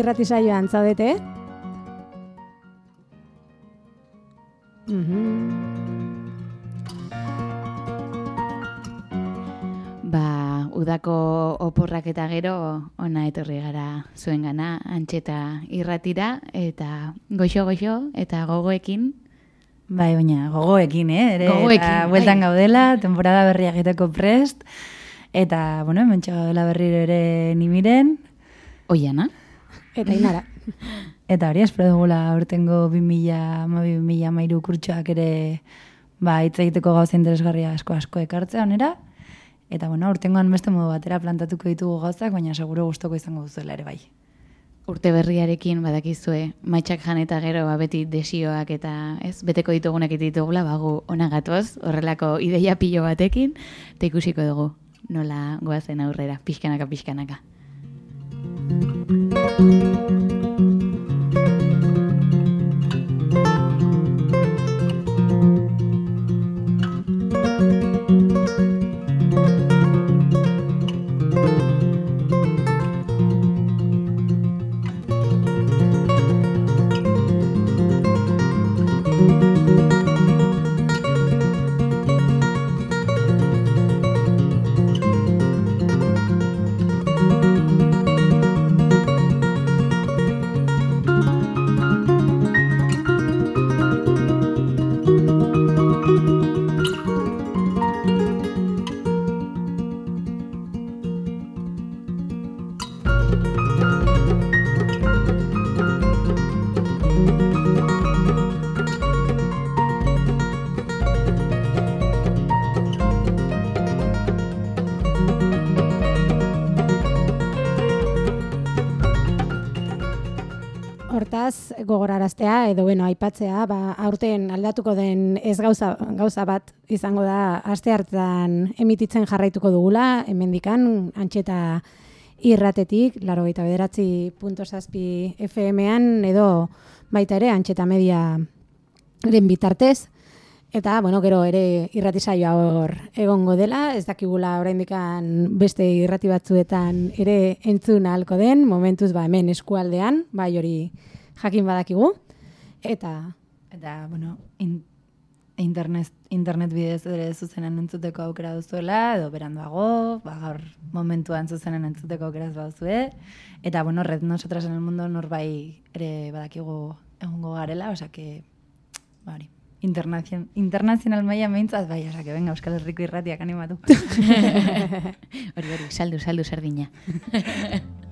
irrati saioan zaudete. Mhm. Ba, udako oporrak eta gero ona etorri gara zuen gana antxeta irratira eta goxo-goxo eta gogoekin. Bai, baina gogoekin, eh? Ere, Gogoekin, eta bai. bueltan gaudela, temporada berria egiteko prest. Eta, bueno, hemen gaudela berriro ere nimiren. Oiana? Eta inara. Eta hori, espero dugula urtengo 2000, ma 2000 mairu kurtsoak ere ba, hitz egiteko gauza interesgarria asko asko ekartzea onera. Eta, bueno, urtengoan beste modu batera plantatuko ditugu gauzak, baina seguro gustoko izango duzuela ere bai. Urte berriarekin badakizue, maitxak jan eta gero ba, beti desioak eta ez beteko ditugunak ditugula bagu ona gatoz, horrelako ideia pilo batekin, eta ikusiko dugu nola goazen aurrera, pixkanaka, pixkanaka. Hortaz, gogoraraztea edo bueno, aipatzea, ba, aurten aldatuko den ez gauza, gauza bat izango da aste hartan emititzen jarraituko dugula, hemendikan antxeta irratetik, laro gaita bederatzi punto zazpi FM-an edo baita ere antxeta media den bitartez. Eta, bueno, gero ere irrati saioa hor egongo dela, ez dakigula oraindikan beste irrati batzuetan ere entzun ahalko den, momentuz ba hemen eskualdean, bai hori jakin badakigu. Eta, Eta, bueno, in, internet, internet bidez ere zuzenen entzuteko aukera duzuela, edo beranduago, ba, gaur momentuan zuzenen entzuteko aukera baduzue. Eta, bueno, red nosotras en el mundo norbai ere badakigu egongo garela, osea que, ba, hori, internazion, internazional maila meintzat, bai, osea que venga, Euskal Herriko irratiak animatu. Hori hori, saldu, saldu sardina.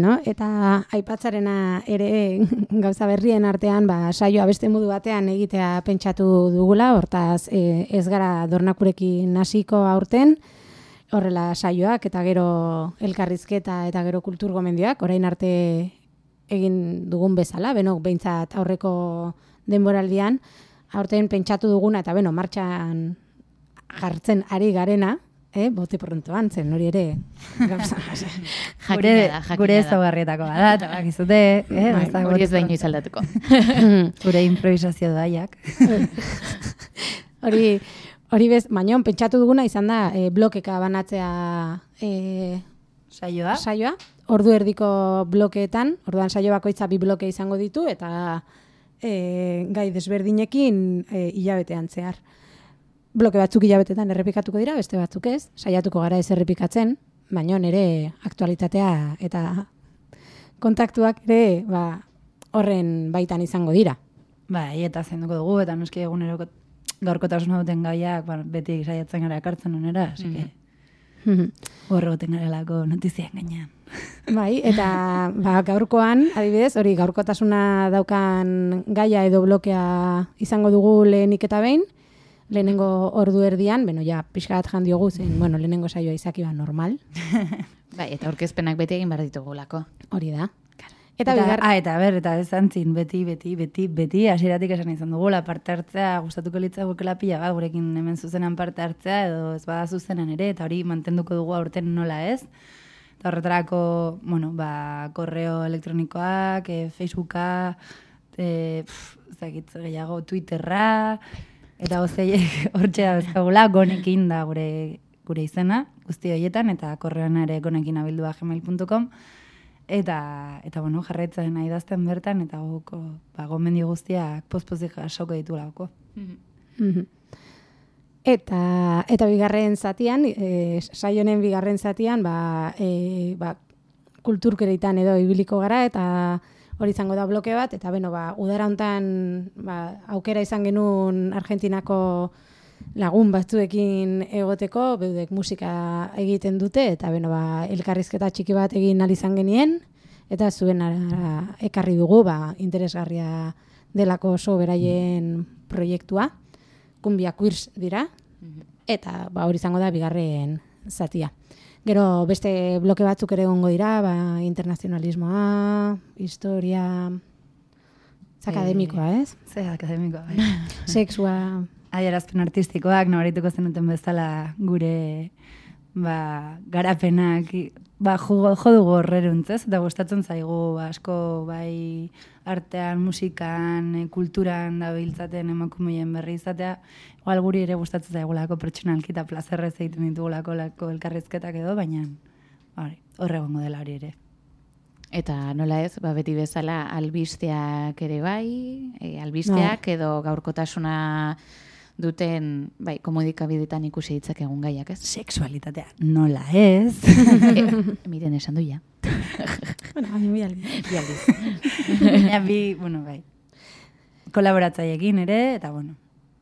Beno, eta aipatzarena ere gauza berrien artean, ba, saioa beste modu batean egitea pentsatu dugula, hortaz e, ez gara dornakurekin hasiko aurten, horrela saioak eta gero elkarrizketa eta gero kultur gomendioak, orain arte egin dugun bezala, beno, behintzat aurreko denboraldian, aurten pentsatu duguna eta beno, martxan jartzen ari garena, eh, bote prontoan, zen hori ere gauza. Gure, da, gure da. ezaugarrietako bada, eta bakizute, eh? Bai, ez da Hori ez da inoiz aldatuko. Gure improvisazio daiak. hori, hori bez, baina pentsatu duguna izan da e, blokeka banatzea e, Saioa? saioa, ordu erdiko blokeetan, orduan saio bakoitza bi bloke izango ditu, eta e, gai desberdinekin e, hilabetean zehar. Bloke batzuk hilabetetan errepikatuko dira, beste batzuk ez, saiatuko gara ez errepikatzen, baina nere aktualitatea eta kontaktuak ere ba, horren baitan izango dira. Bai, eta zenduko dugu, eta noski eguneroko gaurkotasuna duten gaiak, ba, beti saiatzen gara ekartzen onera, así que horre goten garelako notizian gainean. Bai, eta ba, gaurkoan, adibidez, hori gaurkotasuna daukan gaia edo blokea izango dugu lehenik eta behin, lehenengo ordu erdian, beno, ja, pixka bat jan diogu zen, bueno, lehenengo saioa izaki ba normal, Bai, eta aurkezpenak beti egin behar ditugulako. hori da. Eta, Eta, bigar, ah, eta ber, eta ez antzin, beti, beti, beti, beti, hasieratik esan izan dugula, parte hartzea, gustatuko litzagukela pila bat, gurekin hemen zuzenan parte hartzea, edo ez bada zuzenan ere, eta hori mantenduko dugu aurten nola ez. Eta horretarako, bueno, ba, korreo elektronikoak, e, Facebooka, e, pff, dakit gehiago, Twitterra, eta gozeiek hortxe da bezkagula, gonekin da gure, gure izena, guzti horietan, eta korreoan ere gonekin abildua gmail.com, Eta, eta bueno, jarraitzen nahi dazten bertan, eta goko, ba, gomendio guztiak pospozik jasoko ditulako. Mhm. Eta, eta bigarren zatian, e, saionen bigarren zatian, ba, e, ba, kulturkereitan edo ibiliko gara, eta hori izango da bloke bat, eta beno, ba, udara hontan ba, aukera izan genuen Argentinako lagun batzuekin egoteko, beudek musika egiten dute, eta beno, ba, elkarrizketa txiki bat egin izan genien, eta zuen ara ekarri dugu, ba, interesgarria delako oso beraien proiektua, kumbia queers dira, eta ba, hori izango da bigarren zatia. Gero beste bloke batzuk ere egongo dira, ba, internazionalismoa, historia, ez akademikoa, ez? Ze akademikoa, bai. Sexua, Adierazpen artistikoak, nabarituko zenuten bezala gure ba, garapenak ba, jo, jo dugu horreruntz, ez? Eta gustatzen zaigu ba, asko bai artean, musikan, eh, kulturan da biltzaten emakumeien berri izatea, igual guri ere gustatzen zaigulako pertsonalki eta plazerrez egiten ditugulako lako elkarrizketak edo, baina horre egongo dela hori ere. Eta nola ez, ba, beti bezala albisteak ere bai, e, albisteak edo gaurkotasuna duten, bai, komunikabidetan ikusi ditzak egun gaiak, ez? Sexualitatea nola ez? e, miren esan du ja. bueno, baina bi aldiz. Bi aldiz. Bi, bueno, bai. Kolaboratzaileekin ere, eta bueno,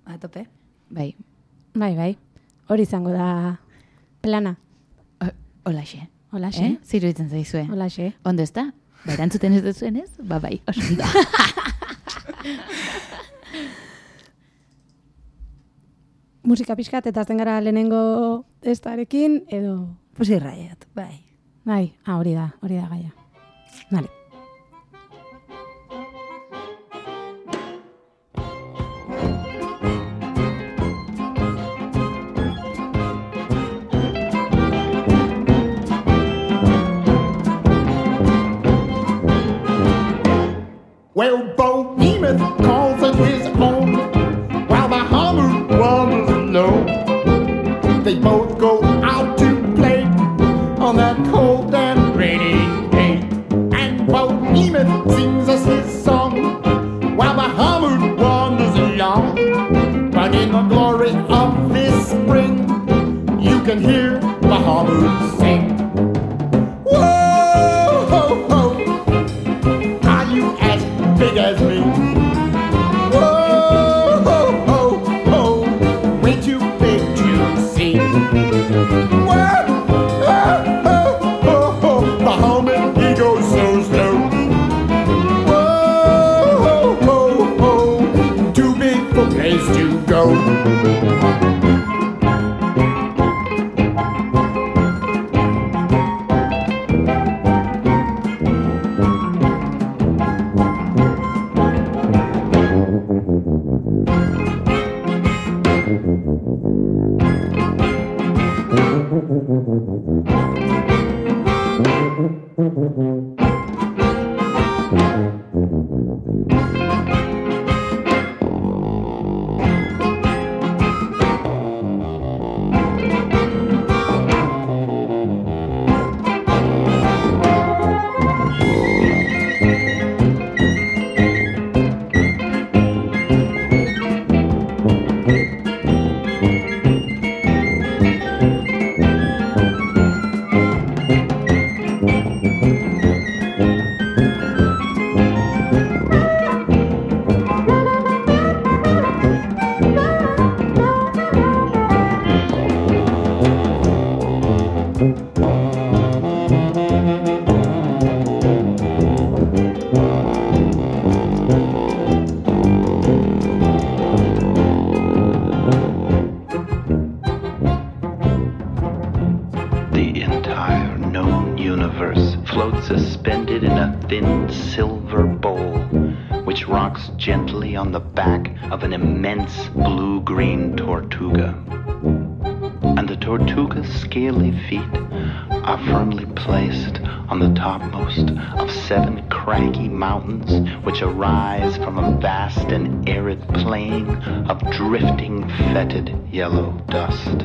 a tope. Bai, Bai, bai, hori izango da plana, O- holaxe. holaxe, Eh? Ziru ditzen zaizue. holaxe. Ondo ez da? Ba, erantzuten ez duzuen ez? Ba, bai, oso ondo. Musika pixkat eta azten gara lehenengo testarekin, edo... Pusi raiat, bai. Bai, ah, hori da, hori da gaia. Vale. Well, Bohemoth calls it his home, both go out to play on that cold and rainy day. And Bohemoth sings us his song, while Muhammad wanders along. But in the glory of this spring, you can hear Muhammad sing. Silver bowl, which rocks gently on the back of an immense blue green tortuga. And the tortuga's scaly feet are firmly placed on the topmost of seven craggy mountains which arise from a vast and arid plain of drifting, fetid yellow dust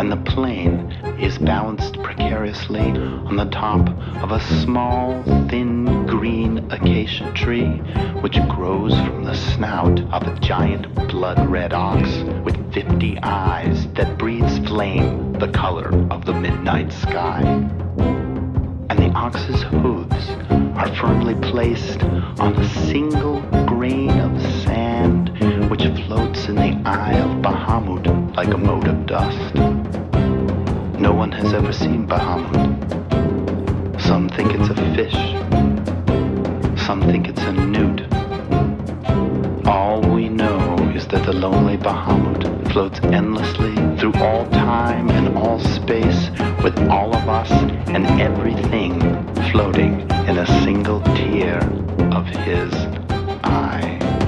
and the plain is balanced precariously on the top of a small, thin green acacia tree which grows from the snout of a giant blood red ox with fifty eyes that breathes flame the color of the midnight sky. And the ox's hooves are firmly placed on a single grain of sand which floats in the eye of Bahamut like a mote of dust. No one has ever seen Bahamut. Some think it's a fish. Some think it's a newt. All we know is that the lonely Bahamut floats endlessly through all time and all space with all of us and everything floating in a single tear of his eye.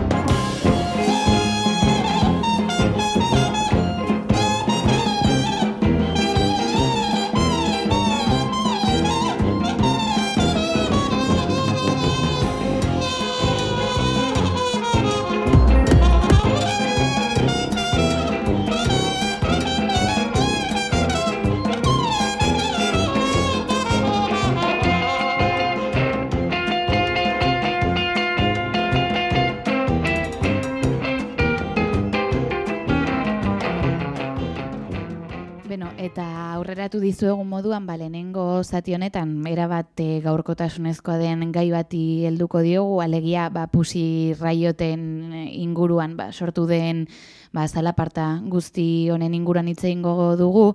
Aurreratu dizuegun moduan, ba, lehenengo zati honetan, erabat e, gaurkotasunezkoa den gai bati helduko diogu, alegia ba, pusi raioten eh, inguruan ba, sortu den ba, zalaparta guzti honen inguruan hitz egingo dugu,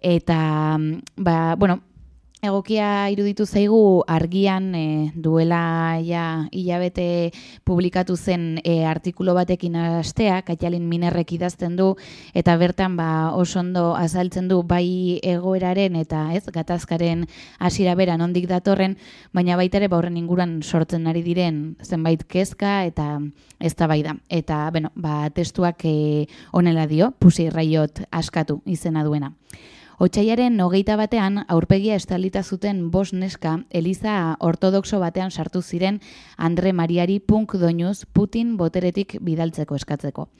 eta, mm, ba, bueno, Egokia iruditu zaigu argian e, duela ja hilabete publikatu zen e, artikulu batekin astea, Katialin Minerrek idazten du eta bertan ba oso ondo azaltzen du bai egoeraren eta ez gatazkaren hasiera bera nondik datorren, baina baita ere ba horren inguruan sortzen ari diren zenbait kezka eta eztabaida. Eta bueno, ba testuak e, honela dio, pusi raiot askatu izena duena. Otsaiaren hogeita batean aurpegia estalita zuten bos neska Eliza ortodoxo batean sartu ziren Andre Mariari punk doinuz Putin boteretik bidaltzeko eskatzeko.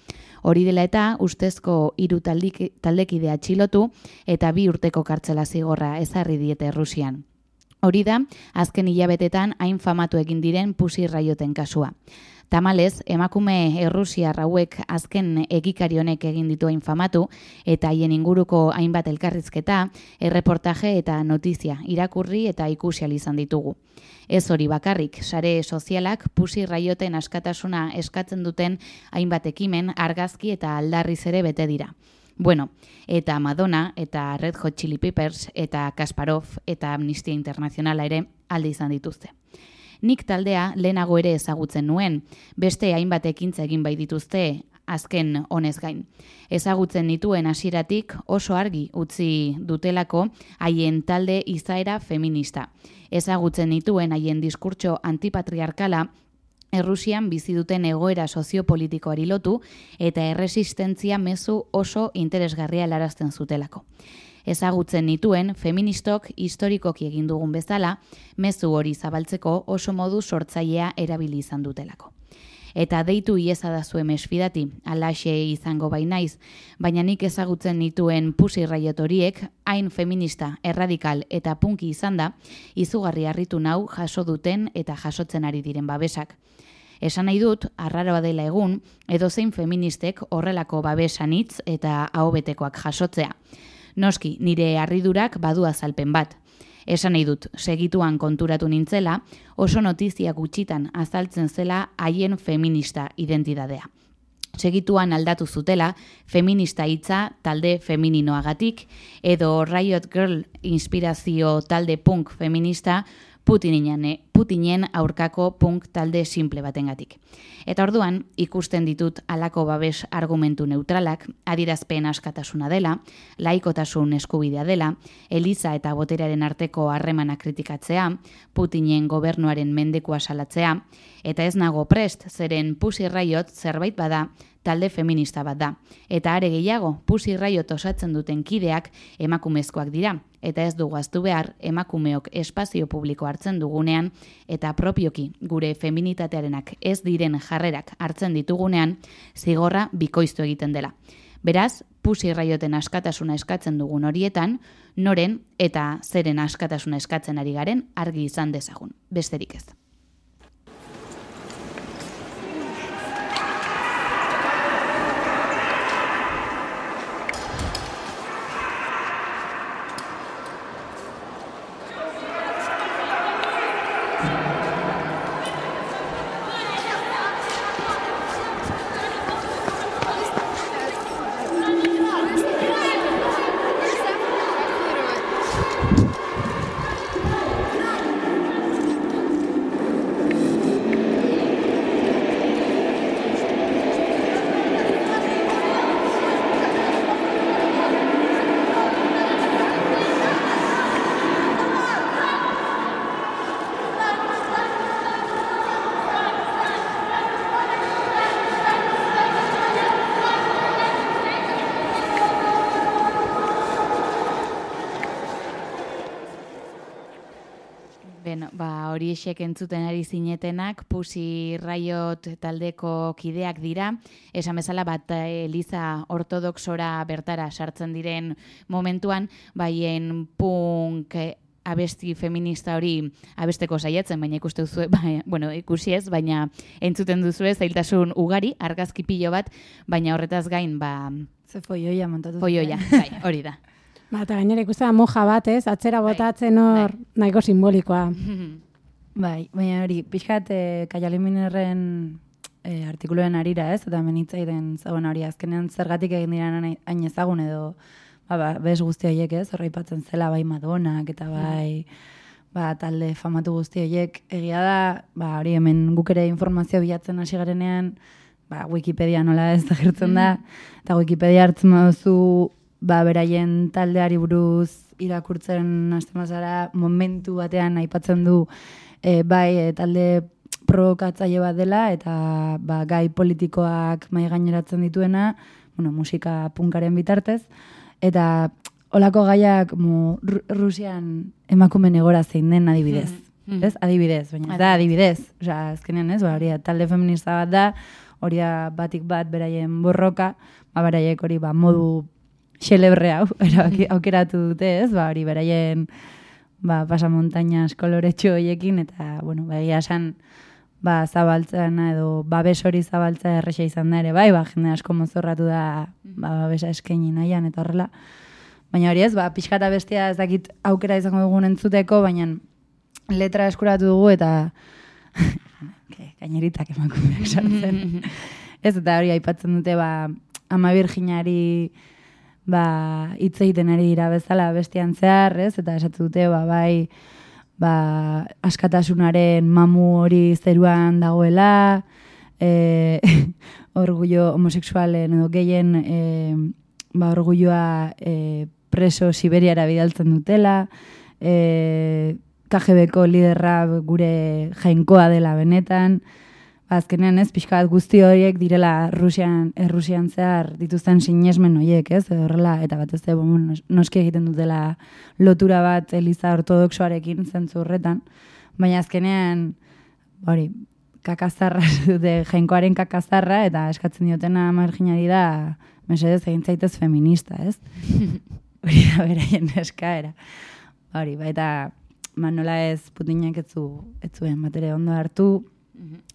Hori dela eta ustezko hiru taldik- taldekide atxilotu eta bi urteko kartzela zigorra ezarri diete Rusian. Hori da, azken hilabetetan hain famatu egin diren pusi raioten kasua. Tamalez, emakume errusiar hauek azken egikari honek egin ditu hain famatu eta haien inguruko hainbat elkarrizketa, erreportaje eta notizia irakurri eta ikusi izan ditugu. Ez hori bakarrik, sare sozialak pusi raioten askatasuna eskatzen duten hainbat ekimen argazki eta aldarriz ere bete dira. Bueno, eta Madonna, eta Red Hot Chili Peppers, eta Kasparov, eta Amnistia Internacionala ere alde izan dituzte. Nik taldea lehenago ere ezagutzen nuen, beste hainbat ekintza egin bai dituzte azken honez gain. Ezagutzen nituen hasieratik oso argi utzi dutelako haien talde izaera feminista. Ezagutzen nituen haien diskurtso antipatriarkala Errusian bizi duten egoera soziopolitikoari lotu eta erresistentzia mezu oso interesgarria larazten zutelako. Ezagutzen nituen feministok historikoki egin dugun bezala, mezu hori zabaltzeko oso modu sortzailea erabili izan dutelako. Eta deitu ieza da zuen mesfidati, alaxe izango bainaiz, baina nik ezagutzen nituen pusi raiot horiek, hain feminista, erradikal eta punki izan da, izugarri harritu nau jaso duten eta jasotzen ari diren babesak. Esan nahi dut, arraroa dela egun, edozein feministek horrelako babesanitz eta ahobetekoak jasotzea. Noski, nire harridurak badu azalpen bat. Esan nahi dut, segituan konturatu nintzela, oso notizia gutxitan azaltzen zela haien feminista identidadea. Segituan aldatu zutela, feminista hitza talde femininoagatik, edo Riot Girl inspirazio talde punk feminista Putinen, Putinen aurkako punk talde simple batengatik. Eta orduan, ikusten ditut alako babes argumentu neutralak, adirazpen askatasuna dela, laikotasun eskubidea dela, Eliza eta boterearen arteko harremana kritikatzea, Putinen gobernuaren mendekua salatzea, eta ez nago prest, zeren Pussy Riot zerbait bada, talde feminista bat da. Eta are gehiago, Pussy Riot osatzen duten kideak emakumezkoak dira, eta ez dugu aztu behar emakumeok espazio publiko hartzen dugunean, eta propioki gure feminitatearenak ez diren jarrerak hartzen ditugunean, zigorra bikoiztu egiten dela. Beraz, Pussy Rioten askatasuna eskatzen dugun horietan, noren eta zeren askatasuna eskatzen ari garen argi izan dezagun. Besterik ez. Hori esek entzuten ari zinetenak, Pussy Riot taldeko kideak dira, esan bezala bat eh, Eliza ortodoxora bertara sartzen diren momentuan, baien punk eh, abesti feminista hori abesteko saiatzen, baina ikuste duzu, ba, bueno, ikusi ez, baina entzuten duzu zailtasun ugari, argazki pilo bat, baina horretaz gain, ba, Ze foioia montatu. foioia, bai, hori da. Ba, eta gainera ikusten da moja bat, ez? Atzera Bai, botatzen hor nahiko simbolikoa. Bai, baina hori, pixkat e, Kaialiminerren e, artikuluen arira, ez? Eta menitzaiden zagoen hori, azkenean zergatik egin dira hain ezagun edo, ba, ba, bez guzti horiek, ez? Horreipatzen zela bai Madonak eta bai ba, talde famatu guzti horiek. Egia da, ba, hori hemen guk ere informazio bilatzen hasi garenean, ba, Wikipedia nola ez agertzen da, eta Wikipedia hartzen baduzu ba, beraien taldeari buruz irakurtzen hasten bazara momentu batean aipatzen du e, bai e, talde provokatzaile bat dela eta ba, gai politikoak mai gaineratzen dituena, bueno, musika punkaren bitartez, eta olako gaiak mo, Ru- Rusian emakumen egora zein den adibidez. Mhm. Ez? Adibidez, baina da adibidez. Osea, azkenean ez, ba, hori talde feminista bat da, hori da batik bat beraien borroka, ba, beraiek hori ba, modu xelebre hau, aukeratu dute ez, ba, hori beraien ba, pasamontainas koloretxo horiekin, eta, bueno, ba, egia esan, ba, zabaltzena edo babes hori zabaltza erresa izan da ere, bai, ba, jende asko mozorratu da ba, babesa eskaini nahian, eta horrela. Baina hori ez, ba, pixkata bestia ez dakit aukera izango dugun entzuteko, baina letra eskuratu dugu eta gaineritak emakumeak sartzen. ez, eta hori aipatzen dute, ba, ama virginari ba, hitz egiten ari dira bezala bestian zehar, ez? Eta esatu dute, ba, bai, ba, askatasunaren mamu hori zeruan dagoela, e, orgullo homosexualen edo gehien e, ba, orgulloa e, preso Siberiara bidaltzen dutela, e, KGB-ko liderra gure jainkoa dela benetan, azkenean ez, pixka bat guzti horiek direla Rusian, Errusian zehar dituzten sinesmen horiek, ez, horrela, eta bat ez, bueno, noski egiten dutela lotura bat Eliza ortodoxoarekin zentzu horretan, baina azkenean, hori, kakazarra dute, jainkoaren kakazarra, eta eskatzen diotena marginari da, mesedez egin zaitez feminista, ez? Hori da beraien eskaera. Hori, ba, eta ba, ez Putinek ez zu, ez zuen batere ondo hartu,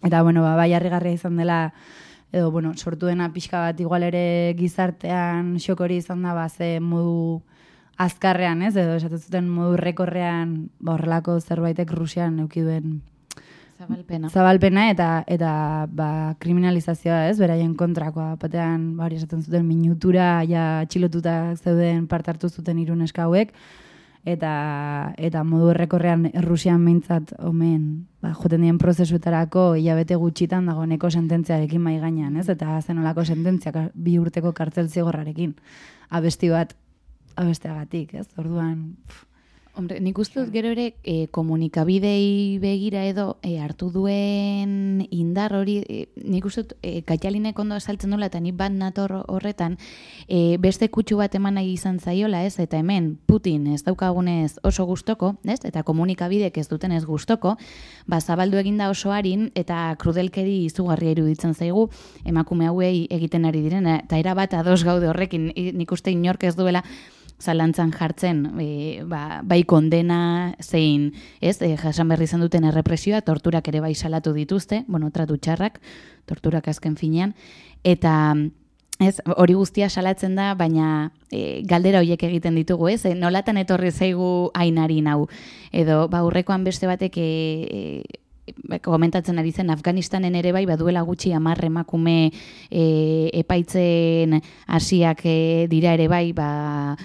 Eta, bueno, ba, bai harrigarria izan dela, edo, bueno, sortu dena pixka bat igual ere gizartean xok hori izan da, ba, ze modu azkarrean, ez, edo esaten zuten modu rekorrean, ba, horrelako zerbaitek Rusian euki duen Zabalpena. zabalpena eta eta ba, kriminalizazioa, ez, beraien kontrakoa, batean, ba, hori esaten zuten minutura, ja, txilotuta zeuden parte hartu zuten hiru hauek, eta eta modu errekorrean Rusian meintzat omen ba, joten dien prozesuetarako hilabete gutxitan dagoeneko sententziarekin mai gainean, ez? Eta zenolako sententzia bi urteko kartzel zigorrarekin abesti bat abesteagatik, ez? Orduan, pff, Hombre, nik uste dut gero ere e, komunikabidei begira edo e, hartu duen indar hori, e, nik uste dut e, Kaitalinek ondo esaltzen duela eta nik bat nator horretan, e, beste kutsu bat eman nahi izan zaiola, ez? Eta hemen Putin ez daukagunez oso gustoko, ez? Eta komunikabidek ez duten ez gustoko, ba, zabaldu eginda oso harin eta krudelkeri izugarria iruditzen zaigu emakume hauei egiten ari direna, eta era bat ados gaude horrekin, nik uste inork ez duela zalantzan jartzen e, ba, bai kondena zein, ez, e, jasan berri izan duten errepresioa, torturak ere bai salatu dituzte, bueno, tratu txarrak, torturak azken finean, eta ez, hori guztia salatzen da, baina e, galdera hoiek egiten ditugu, ez, e, nolatan etorri zaigu ainari hau, edo ba, urrekoan beste batek e, e, komentatzen ari zen Afganistanen ere bai baduela gutxi hamar emakume e, epaitzen hasiak e, dira ere bai ba,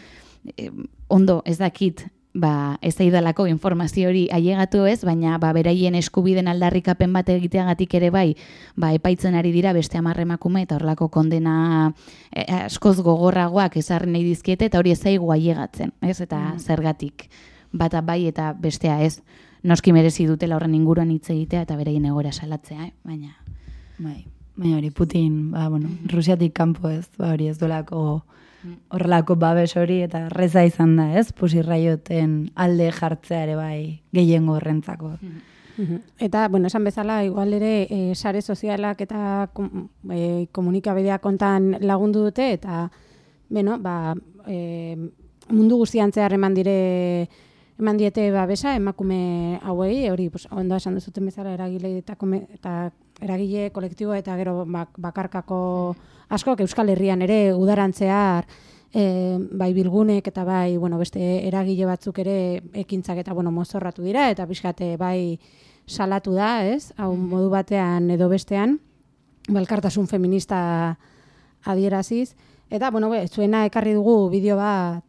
e, ondo ez dakit ba, ez zaidalako informazio hori ailegatu ez, baina ba, beraien eskubiden aldarrikapen bat egiteagatik ere bai, ba, epaitzen ari dira beste hamar emakume eta horlako kondena e, askoz gogorragoak ezarri nahi dizkiete eta hori ez zaigu ailegatzen, ez? Eta zergatik bata bai eta bestea ez. Noski merezi dutela horren inguruan hitz egitea eta beraien egora salatzea, eh? baina bai, baina hori Putin, ba, bueno, Rusiatik kanpo ez, ba, hori ez dolako horrelako babes hori eta reza izan da, ez? Pusirraioten alde jartzea ere bai gehiengo horrentzako. Eta, bueno, esan bezala, igual ere e, sare sozialak eta kom, e, komunikabidea kontan lagundu dute, eta, beno, ba, e, mundu guztian zehar eman dire eman diete babesa emakume hauei, hori pues, ondo esan duzuten bezala eragile eta, kome, eta eragile kolektibo eta gero bak, bakarkako askok Euskal Herrian ere udarantzear e, bai bilgunek eta bai bueno, beste eragile batzuk ere ekintzak eta bueno, mozorratu dira eta pixkate bai salatu da, ez? Hau modu batean edo bestean, balkartasun feminista adieraziz. Eta, bueno, be, zuena ekarri dugu bideo bat,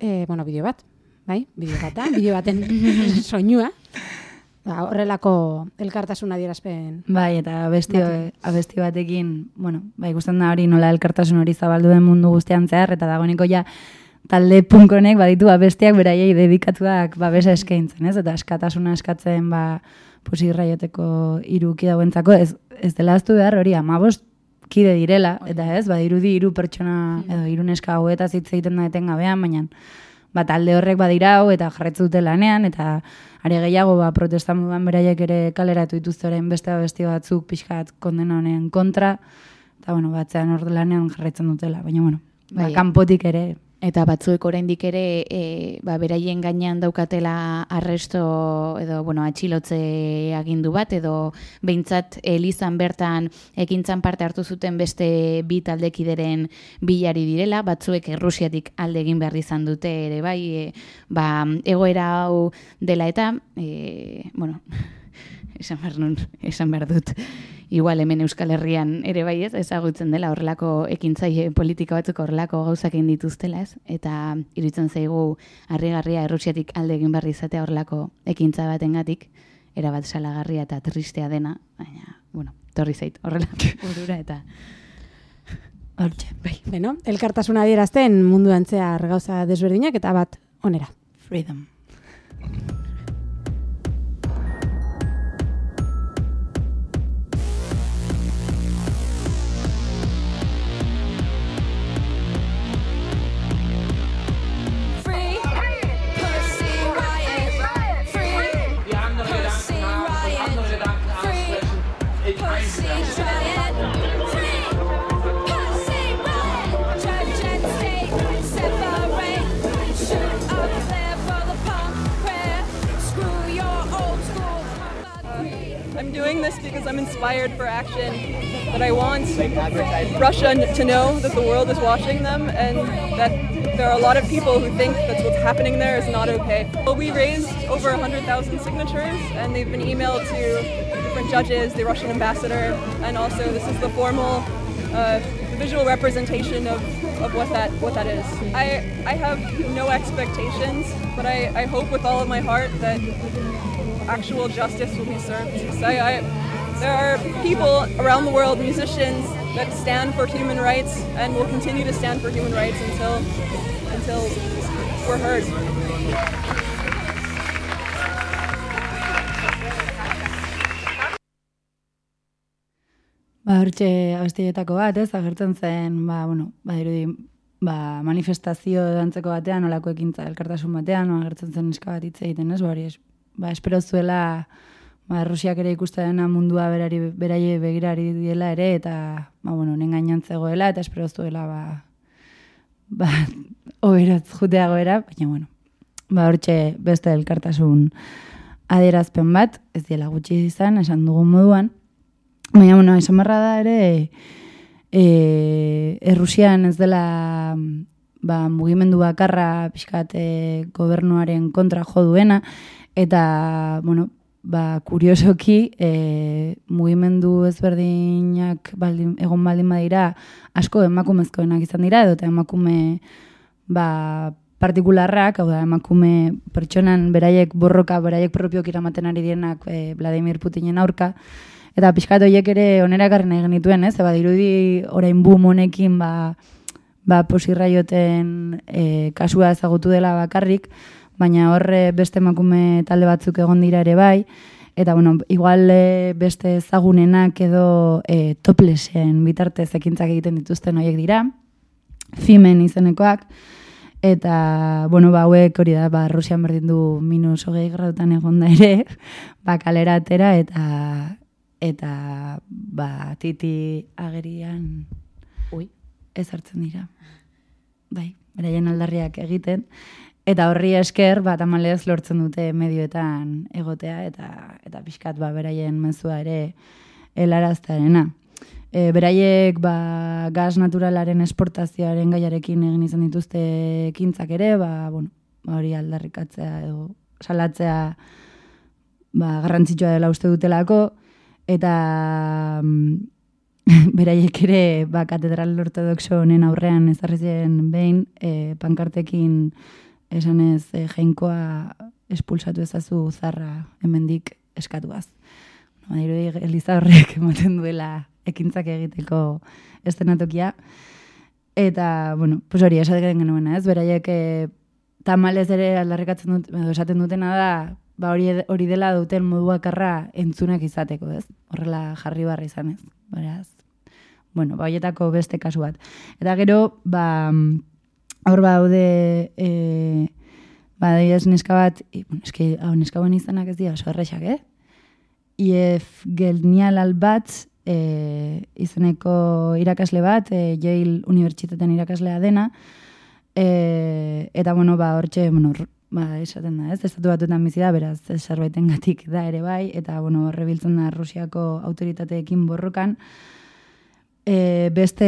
e, bueno, bideo bat, bai? Bideo bat da, bideo baten soinua. Ba, horrelako elkartasun adierazpen. Bai, eta abesti, abesti batekin, bueno, bai, ikusten da hori nola elkartasun hori zabaldu den mundu guztian zehar, eta dagoeneko ja talde punkonek baditu abestiak beraiei dedikatuak babesa eskaintzen, ez? Eta askatasuna eskatzen, ba, pusi irraioteko iruki dauentzako, ez, ez dela aztu behar hori amabost kide direla, eta ez, ba, irudi hiru pertsona, edo hiru neska hauetaz hitz egiten da etengabean, baina ba, talde horrek badirau eta jarretzu dute lanean, eta are gehiago ba, protesta moduan beraiek ere kaleratu dituzte orain beste abesti batzuk pixkat kondena honen kontra, eta bueno, batzean hor lanean jarraitzen dutela, baina bueno, ba, Bai. kanpotik ere Eta batzuek oraindik ere e, ba, beraien gainean daukatela arresto edo bueno, atxilotze agindu bat edo behintzat elizan bertan ekintzan parte hartu zuten beste bi taldekideren bilari direla, batzuek Errusiatik alde egin behar izan dute ere bai, e, ba, egoera hau dela eta e, bueno, esan behar nun, esan behar dut. Igual hemen Euskal Herrian ere bai ez, ezagutzen dela horrelako ekintzaile politika batzuk horrelako gauzak egin dituztela ez, eta iruditzen zaigu harrigarria errusiatik alde egin barri izatea horrelako ekintza batengatik, erabat salagarria eta tristea dena, baina, bueno, torri zait horrela burura eta hortxe, Bai, beno, elkartasuna adierazten munduan zehar gauza desberdinak eta bat onera. freedom. This because I'm inspired for action, that I want Russia to know that the world is watching them and that there are a lot of people who think that what's happening there is not okay. Well, we raised over 100,000 signatures and they've been emailed to different judges, the Russian ambassador, and also this is the formal uh, visual representation of, of what that what that is. I I have no expectations, but I, I hope with all of my heart that actual justice will be served. So I, I, there are people around the world, musicians that stand for human rights and will continue to stand for human rights until until we're heard. Ba, hortxe abestietako bat, ez, agertzen zen, ba, bueno, ba, irudi, ba, manifestazio dantzeko batean, olako ekintza elkartasun batean, ba, agertzen zen neska bat hitz egiten, ez, ba, hori, ba, espero zuela, ba, Rusiak ere ikusten mundua berari, beraie begirari diela ere, eta, ba, bueno, honen gainan zegoela, eta espero zuela, ba, ba, oberotz juteagoera, baina, bueno, ba, hortxe beste elkartasun adierazpen bat, ez diela gutxi izan, esan dugun moduan, Baina, bueno, esan barra da ere, e, Errusian ez dela ba, mugimendu bakarra pixkat e, gobernuaren kontra jo duena, eta, bueno, ba, kuriosoki, e, mugimendu ezberdinak baldin, egon baldin badira, asko emakumezkoenak izan dira, edo eta emakume ba, partikularrak, hau da, emakume pertsonan beraiek borroka, beraiek propiok iramaten ari dienak e, Vladimir Putinen aurka, Eta pixkat horiek ere onera ekarri nahi genituen, ez? Eba, dirudi orain boom honekin ba, ba posirraioten e, kasua ezagutu dela bakarrik, baina horre beste emakume talde batzuk egon dira ere bai, eta bueno, igual e, beste ezagunenak edo e, toplesen bitartez ekintzak egiten dituzten horiek dira, fimen izenekoak, eta, bueno, ba, hauek hori da, ba, Rusian berdin du minus hogei gradutan egon da ere, ba, kalera atera, eta, eta ba, titi agerian ui, ez hartzen dira. Bai, beraien aldarriak egiten. Eta horri esker, ba, tamalez lortzen dute medioetan egotea, eta eta pixkat ba, beraien mezua ere helaraztearena. E, beraiek ba, gaz naturalaren esportazioaren gaiarekin egin izan dituzte ekintzak ere, ba, bueno, ba, hori aldarrikatzea edo salatzea ba, garrantzitsua dela uste dutelako, eta mm, beraiek ere ba, katedral ortodoxo honen aurrean ezarri zen behin e, pankartekin esanez e, jainkoa espulsatu ezazu zarra hemendik eskatuaz. No, Dirudi Eliza horrek ematen duela ekintzak egiteko estenatokia. Eta, bueno, pues hori, esaten genuena, ez? Beraiek e, tamalez ere aldarrikatzen dut, edo esaten dutena da, ba hori hori dela duten modu bakarra entzunak izateko, ez? Horrela jarri barra izan ez. Beraz, bueno, ba beste kasu bat. Eta gero, ba hor baude eh ba daies neska bat, e, eske hau neska bani izanak ez dira oso erresak, eh? Ief Gelnial Albatz e, izeneko irakasle bat, e, Yale Unibertsitatean irakaslea dena, e, eta bueno, ba, hortxe, bueno, ba, esaten da, ez, estatu batuetan bizi da, beraz, zerbaiten gatik da ere bai, eta, bueno, horre biltzen da Rusiako autoritateekin borrokan, E, beste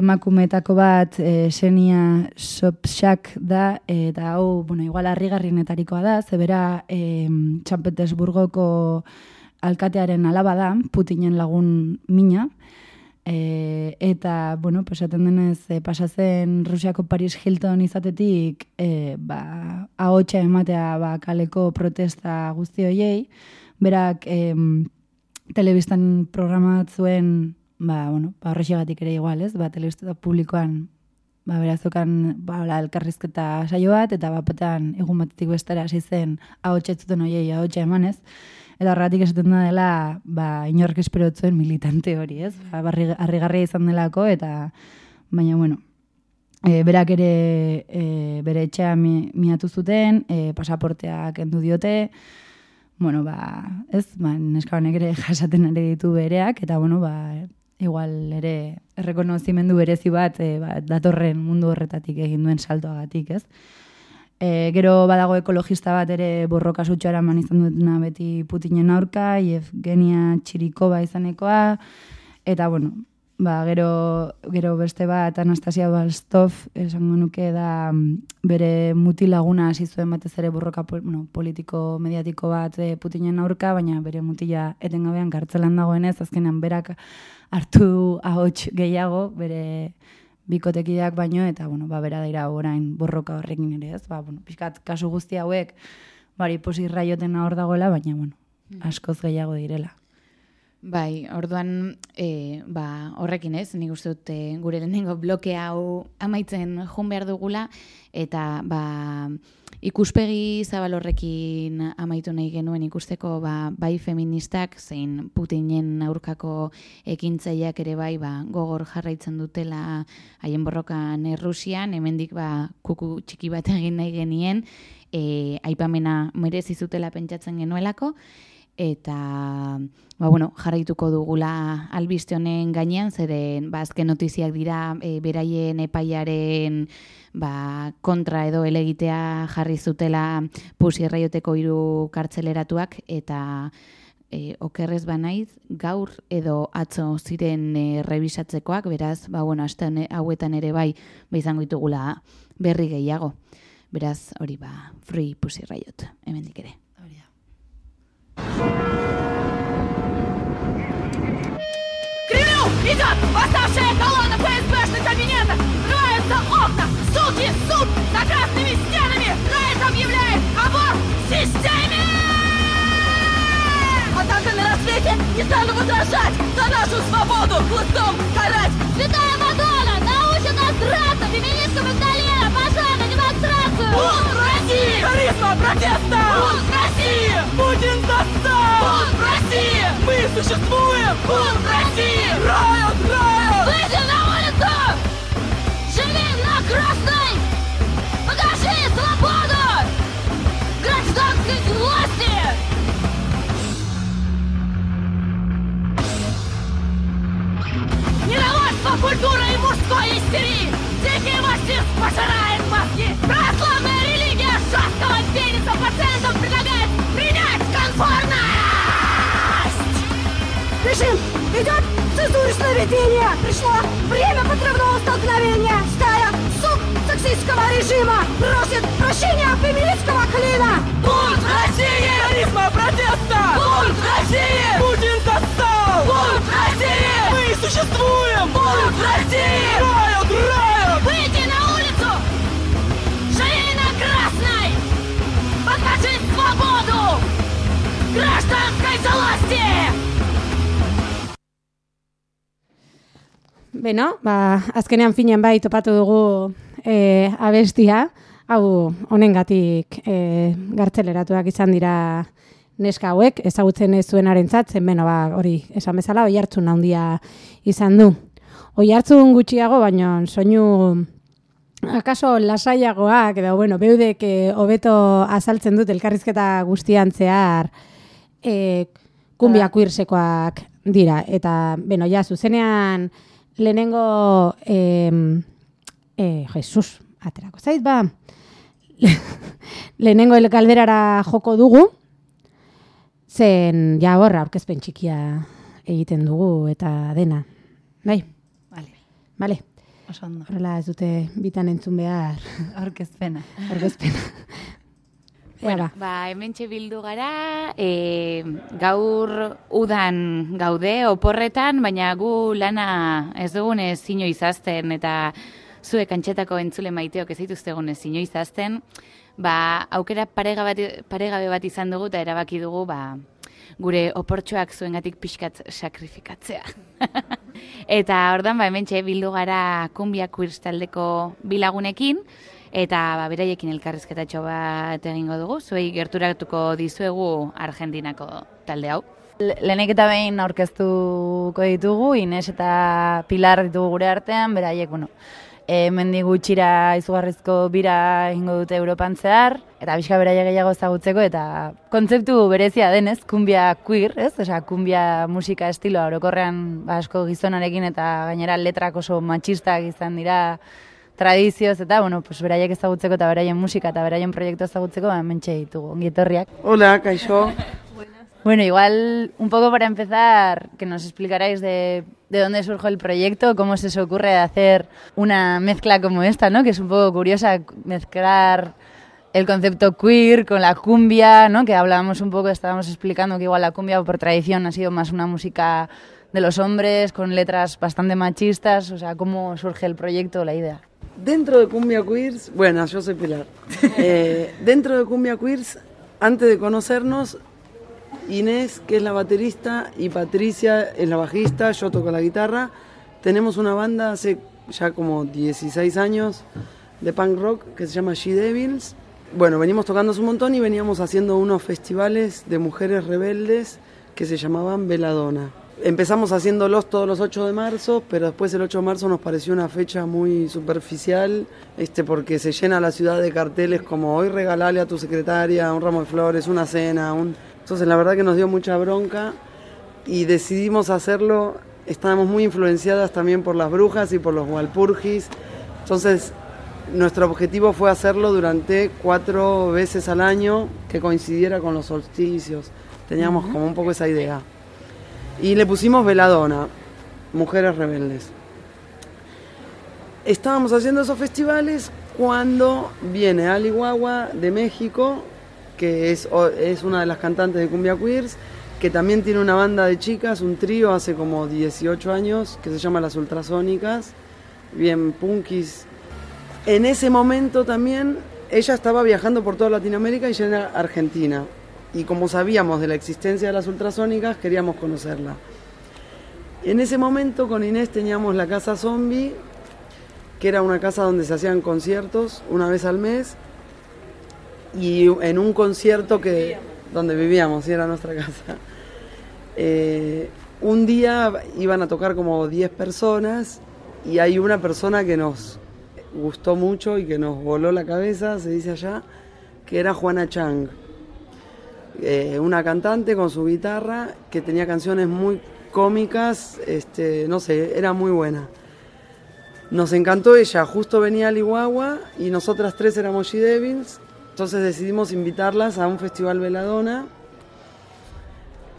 emakumeetako bat e, Senia Sopsak da eta hau, bueno, igual harrigarrienetarikoa da, zebera e, Txampetesburgoko alkatearen alaba da, Putinen lagun mina, E, eta, bueno, pasaten denez, e, pasatzen Rusiako Paris Hilton izatetik, e, ba, ahotsa ematea ba, kaleko protesta guzti hoiei, berak e, telebistan programatzuen, ba, bueno, ba, horrexegatik ere igual, ez? Ba, telebista publikoan, ba, berazokan, ba, la, elkarrizketa saio bat, eta bapetan egun batetik bestera hasi zen ahotsetzuten hoiei ahotsa emanez, Eta horretik esaten da dela, ba, inork esperotzuen militante hori, ez? Ba, harrigarria izan delako, eta, baina, bueno, e, berak ere e, bere etxea mi, miatu zuten, e, pasaportea kendu diote, bueno, ba, ez, ba, neska honek ere jasaten ere ditu bereak, eta, bueno, ba, igual ere errekonozimendu berezi bat e, ba, datorren mundu horretatik egin duen saltoagatik, ez? E, gero badago ekologista bat ere borroka sutxara man izan dutena beti Putinen aurka, Evgenia Txirikova izanekoa, eta bueno, ba, gero, gero beste bat Anastasia Balstov esango nuke da mm, bere mutilaguna hasi zuen batez ere borroka bueno, politiko mediatiko bat e, Putinen aurka, baina bere mutila etengabean kartzelan dagoenez, azkenan berak hartu ahots gehiago, bere bikotekideak baino, eta, bueno, ba, bera dira orain borroka horrekin ere, ez? Ba, bueno, pixkat, kasu guzti hauek, bari posi raiotena hor dagoela, baina, bueno, askoz gehiago direla. Bai, orduan e, ba, horrekin ez, nik uste dut e, gure lehenengo bloke hau amaitzen jun behar dugula, eta ba, ikuspegi zabal horrekin amaitu nahi genuen ikusteko ba, bai feministak, zein Putinen aurkako ekintzaileak ere bai ba, gogor jarraitzen dutela haien borrokan Errusian, hemendik ba, kuku txiki bat egin nahi genien, e, aipamena merezi zutela pentsatzen genuelako, eta ba, bueno, jarraituko dugula albiste honen gainean, zeren ba, azken notiziak dira e, beraien epaiaren ba, kontra edo elegitea jarri zutela pusi erraioteko hiru kartzeleratuak, eta e, okerrez banaiz, gaur edo atzo ziren e, revisatzekoak, beraz, ba, bueno, aste hauetan ere bai, ba, izango ditugula berri gehiago. Beraz, hori ba, free pusi erraiot, hemendik ere. Кремлю идет восставшая колонна существуем! Бунт России! Райот! Райот! Выйди на улицу! Живи на красной! Покажи свободу! Гражданской власти! Недовольство культурой мужской истерии! Дикий марксизм пожирает мозги! Православная религия жесткого пениса пациентам Режим идет цензурочное ведение! Пришло время подрывного столкновения! Стая сук сексистского режима просит прощения феминистского клина! Бунт России! Харизма протеста! Бунт России! Путин застал! Бунт России! Мы существуем! Бунт России! Райот! Райот! Выйди на улицу! Живи на красной! Покажи свободу! Гражданской власти! Beno, ba, azkenean finean bai topatu dugu e, abestia, hau honengatik e, gartzeleratuak izan dira neska hauek, ezagutzen ez zuenaren zen beno, ba, hori, esan bezala, oi hartzun handia izan du. Oi hartzun gutxiago, baino soinu akaso lasaiagoak, edo, bueno, beudek eh, hobeto azaltzen dut elkarrizketa guztian zehar e, kumbia queersekoak dira. Eta, beno, ja, zuzenean lehenengo, e, e, Jesus, aterako zait, ba, lehenengo el galderara joko dugu, zen, ja, horra, aurkezpen txikia egiten dugu, eta dena. Bai, Vale, ondo. Horrela ez dute bitan entzun behar Aurkezpena. aurkezpena. Bueno, ba. hementxe bildu gara, e, gaur udan gaude oporretan, baina gu lana ez dugunez zino izazten eta zuek antxetako entzule maiteok ez dituztegunez zino izazten, ba, aukera parega bat, paregabe bat izan dugu eta erabaki dugu, ba, gure oportxoak zuengatik pixkat sakrifikatzea. eta ordan ba, hementxe bildu gara kumbia queers taldeko bilagunekin, eta ba, beraiekin elkarrizketatxo bat egingo dugu, zuei gerturatuko dizuegu Argentinako talde hau. Le- Lehenik eta behin aurkeztuko ditugu, Ines eta Pilar ditugu gure artean, beraiek, bueno, e, mendi gutxira izugarrizko bira egingo dute Europan zehar, eta bizka beraiek gehiago ezagutzeko, eta kontzeptu berezia denez, kumbia queer, ez? Osea, kumbia musika estiloa orokorrean ba, asko gizonarekin eta gainera letrak oso matxistak izan dira tradizioz, eta, bueno, pues, beraiek ezagutzeko eta beraien musika eta beraien proiektu ezagutzeko, ba, mentxe ditugu, ongi etorriak. Hola, kaixo. Bueno, igual un poco para empezar, que nos explicarais de, de dónde surgió el proyecto, cómo se os ocurre hacer una mezcla como esta, ¿no? Que es un poco curiosa mezclar el concepto queer con la cumbia, ¿no? Que hablábamos un poco, estábamos explicando que igual la cumbia por tradición ha sido más una música de los hombres con letras bastante machistas, o sea, cómo surge el proyecto, la idea. Dentro de Cumbia Queers, bueno, yo soy Pilar. Eh, dentro de Cumbia Queers, antes de conocernos, Inés, que es la baterista, y Patricia es la bajista, yo toco la guitarra. Tenemos una banda hace ya como 16 años de punk rock que se llama She Devils. Bueno, venimos tocando un montón y veníamos haciendo unos festivales de mujeres rebeldes que se llamaban Veladona. Empezamos haciéndolos todos los 8 de marzo, pero después el 8 de marzo nos pareció una fecha muy superficial, este, porque se llena la ciudad de carteles como hoy regalale a tu secretaria un ramo de flores, una cena, un... Entonces la verdad que nos dio mucha bronca y decidimos hacerlo, estábamos muy influenciadas también por las brujas y por los walpurgis, entonces nuestro objetivo fue hacerlo durante cuatro veces al año que coincidiera con los solsticios, teníamos como un poco esa idea. Y le pusimos Veladona, Mujeres Rebeldes. Estábamos haciendo esos festivales cuando viene Ali de México, que es, es una de las cantantes de Cumbia Queers, que también tiene una banda de chicas, un trío hace como 18 años, que se llama Las Ultrasónicas, bien punkis. En ese momento también ella estaba viajando por toda Latinoamérica y ya era Argentina. Y como sabíamos de la existencia de las ultrasónicas, queríamos conocerla. En ese momento con Inés teníamos la casa zombie, que era una casa donde se hacían conciertos una vez al mes. Y en un concierto que donde vivíamos, y era nuestra casa. eh, un día iban a tocar como 10 personas y hay una persona que nos gustó mucho y que nos voló la cabeza, se dice allá, que era Juana Chang eh, una cantante con su guitarra que tenía canciones muy cómicas, este, no sé, era muy buena. Nos encantó ella, justo venía al Iguagua y nosotras tres éramos She Devils, entonces decidimos invitarlas a un festival Veladona.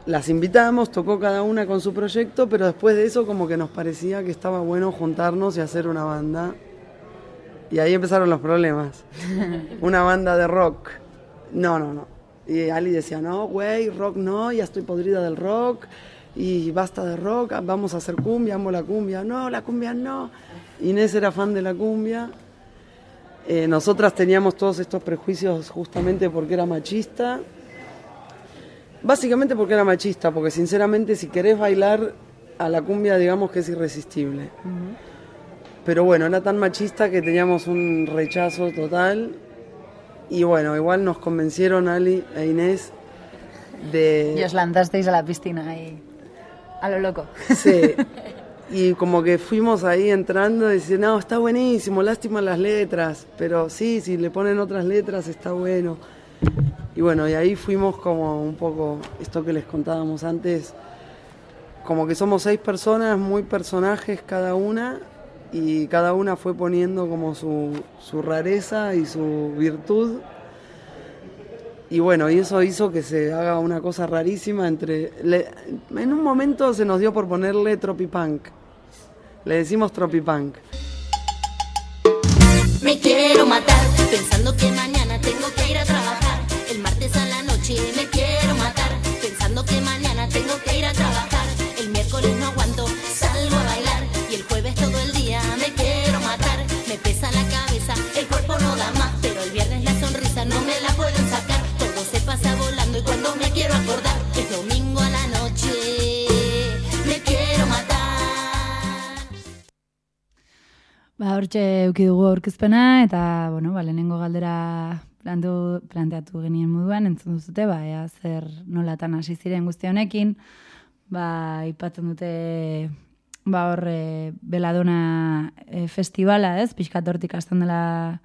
Las invitamos, tocó cada una con su proyecto, pero después de eso como que nos parecía que estaba bueno juntarnos y hacer una banda. Y ahí empezaron los problemas. una banda de rock. No, no, no. Y Ali decía, no, güey, rock no, ya estoy podrida del rock. Y basta de rock, vamos a hacer cumbia, amo la cumbia. No, la cumbia no. Inés era fan de la cumbia. Eh, nosotras teníamos todos estos prejuicios justamente porque era machista. Básicamente porque era machista, porque sinceramente si querés bailar a la cumbia digamos que es irresistible. Pero bueno, era tan machista que teníamos un rechazo total. Y bueno, igual nos convencieron Ali e Inés de... Y os lanzasteis a la piscina ahí, a lo loco. Sí. Y como que fuimos ahí entrando y decían, no, está buenísimo, lástima las letras, pero sí, si le ponen otras letras está bueno. Y bueno, y ahí fuimos como un poco, esto que les contábamos antes, como que somos seis personas, muy personajes cada una, y cada una fue poniendo como su, su rareza y su virtud. Y bueno, y eso hizo que se haga una cosa rarísima entre... le- en un momento se nos dio por ponerle tropipunk. Le decimos tropipunk. Me quiero matar pensando que mañana tengo que ir a trabajar. El martes a la noche me quiero matar pensando que mañana tengo que ir a trabajar. Hortxe euki dugu aurkezpena, eta, bueno, ba, lehenengo galdera plantu, planteatu genien moduan, entzun duzute, ba, ea zer nolatan hasi ziren guzti honekin, ba, ipatzen dute, ba, hor, e, Beladona e, festivala, ez, pixkat hortik hasten dela,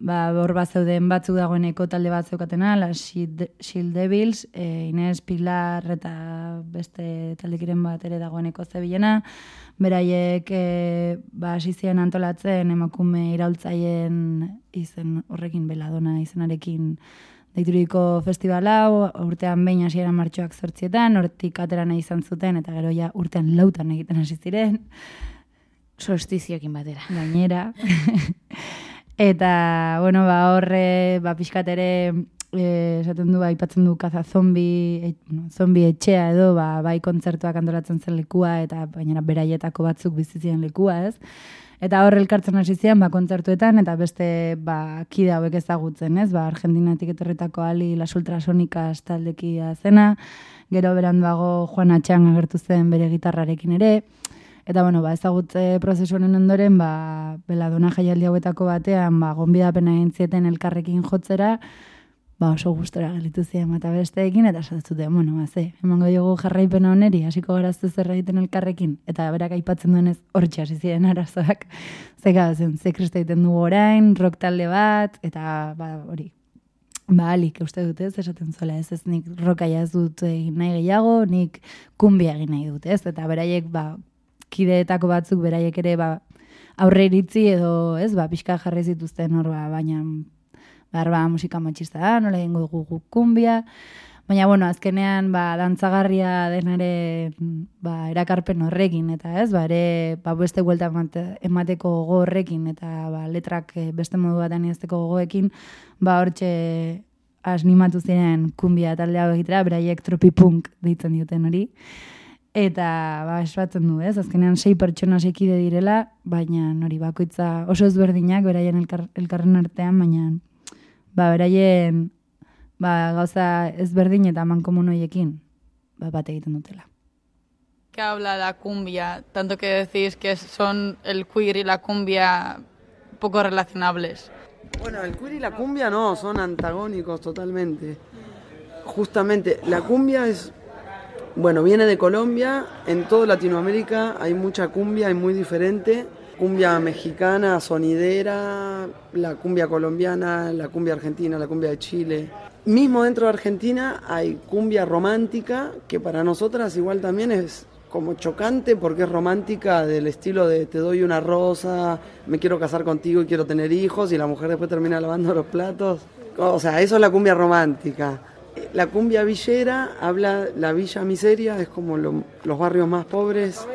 ba, hor bat zeuden batzuk dagoeneko talde bat zeukatena, la Shield Devils, e, Inés Pilar eta beste taldekiren bat ere dagoeneko zebilena, beraiek e, ba, hasi ziren antolatzen emakume iraultzaien izen horrekin beladona izenarekin deituriko festival hau, urtean behin hasieran martxoak zortzietan, hortik atera nahi izan zuten, eta gero ja urtean lautan egiten hasi ziren, Solstizioekin batera. gainera. eta, bueno, ba, horre, ba, pixkat ere, eh, esaten du, ba, aipatzen du kaza zombi, e, no, zombi etxea edo, ba, bai kontzertuak antolatzen zen lekua, eta baina beraietako batzuk bizi ziren lekua, ez? Eta hor elkartzen hasi ziren, ba, kontzertuetan, eta beste, ba, kide hauek ezagutzen, ez? Ba, Argentinatik etorritako Ali Las Ultrasonicas taldekia zena, gero beranduago Juan Atxan agertu zen bere gitarrarekin ere, Eta bueno, ba, ezagutze prozesu honen ondoren, ba, beladona jaialdi hauetako batean, ba, gonbidapena egin zieten elkarrekin jotzera, ba, oso gustora gelitu ziren eta besteekin, eta esatzute, bueno, ba, ze, emango diogu jarraipena oneri, hasiko garaztu zer egiten elkarrekin, eta berak aipatzen duenez hortxe hasi ziren arazoak. Ze zen, ze krista egiten dugu orain, rock talde bat, eta ba, hori, ba, alik, uste dut ez, esaten zuela ez, ez nik rokaia ez dut egin nahi gehiago, nik kumbia egin nahi dut ez, eta beraiek, ba, kideetako batzuk beraiek ere, ba, aurre iritzi edo, ez, ba, pixka jarri zituzten hor, ba, baina, behar ba, musika matxista da, nola egingo dugu guk kumbia, Baina, bueno, azkenean, ba, dantzagarria denare, ba, erakarpen horrekin, eta ez, ba, ere, ba, beste emate- emateko gogo horrekin, eta, ba, letrak eh, beste modu batean idazteko gogoekin, ba, hortxe asnimatu ziren kumbia talde hau egitera, beraiek tropipunk deitzen dioten hori. Eta, ba, esbatzen du, ez? Azkenean sei pertsona sekide direla, baina hori bakoitza oso ezberdinak beraien elkar, elkarren artean, baina ba, beraien ba, gauza ezberdin eta mankomun horiekin ba, bat egiten dutela. que habla la cumbia, tanto que decís que son el queer y la cumbia poco relacionables. Bueno, el queer y la cumbia no, son antagónicos totalmente. Justamente, la cumbia es, bueno, viene de Colombia, en toda Latinoamérica hay mucha cumbia, hay muy diferente. Cumbia mexicana, sonidera, la cumbia colombiana, la cumbia argentina, la cumbia de Chile. Mismo dentro de Argentina hay cumbia romántica, que para nosotras igual también es como chocante porque es romántica del estilo de te doy una rosa, me quiero casar contigo y quiero tener hijos y la mujer después termina lavando los platos. O sea, eso es la cumbia romántica. La cumbia villera habla, la villa miseria es como lo- los barrios más pobres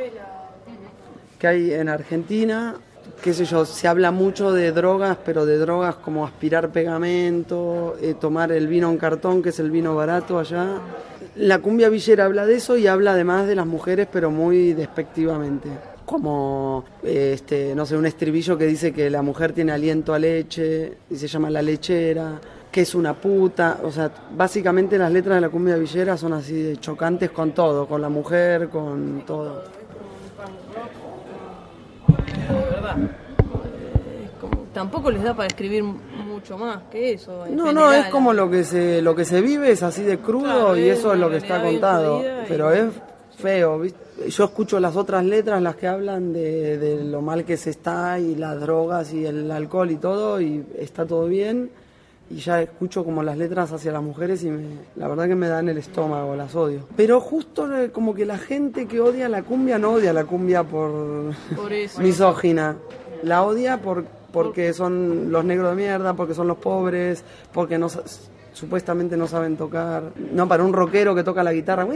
que hay en Argentina. Qué sé yo, se habla mucho de drogas, pero de drogas como aspirar pegamento, eh, tomar el vino en cartón, que es el vino barato allá. La cumbia villera habla de eso y habla además de las mujeres, pero muy despectivamente. Como, eh, este, no sé, un estribillo que dice que la mujer tiene aliento a leche y se llama la lechera, que es una puta. O sea, básicamente las letras de la cumbia villera son así de chocantes con todo, con la mujer, con todo. es como- tampoco les da para escribir mucho más que eso. No, no, es como lo que se lo que se vive es así de crudo Claro, y es eso es lo que está contado, pero es feo, ¿viste? Yo escucho las otras letras, las que hablan de, de lo mal que se está y las drogas y el alcohol y todo y está todo bien y ya escucho como las letras hacia las mujeres y me- la verdad que me dan el estómago, las odio. Pero justo eh, como que la gente que odia la cumbia no odia la cumbia por, Por eso. misógina, la odia por, porque son los negros de mierda, porque son los pobres, porque no supuestamente no saben tocar. No, para un rockero que toca la guitarra,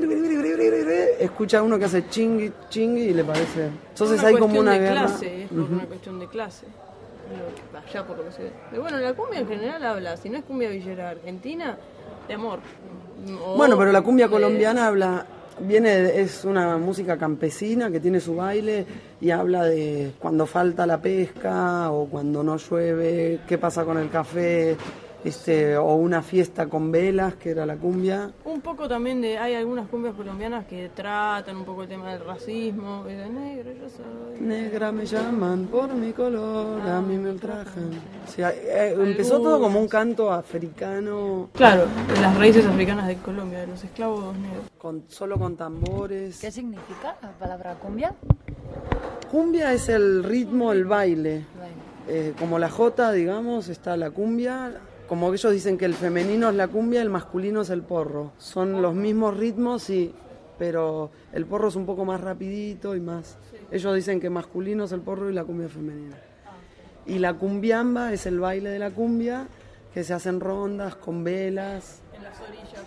escucha a uno que hace chingui, chingui y le parece. Entonces una hay como una de guerra. clase, es por Ujú. una cuestión de clase. Lo- Allá por lo que se ve. Pero bueno, la cumbia en general habla, si no es cumbia villera argentina, de amor. O Bueno, pero la cumbia de- colombiana habla, viene, es una música campesina que tiene su baile y habla de cuando falta la pesca o cuando no llueve, qué pasa con el café, este, o una fiesta con velas, que era la cumbia. Un poco también de, hay algunas cumbias colombianas que tratan un poco el tema del racismo, de negro yo soy. Negra me llaman por mi color, a mí me ultrajan. O sea, eh, empezó todo como un canto africano. Claro, de las raíces africanas de Colombia, de los esclavos negros. Con, solo con tambores. ¿Qué significa la palabra cumbia? Cumbia es el ritmo, el baile. Eh, como la jota, digamos, está la cumbia. Como que ellos dicen que el femenino es la cumbia, el masculino es el porro. Son los mismos ritmos, sí, pero el porro es un poco más rapidito y más. Ellos dicen que masculino es el porro y la cumbia femenina. Y la cumbiamba es el baile de la cumbia, que se hacen rondas con velas. En las orillas.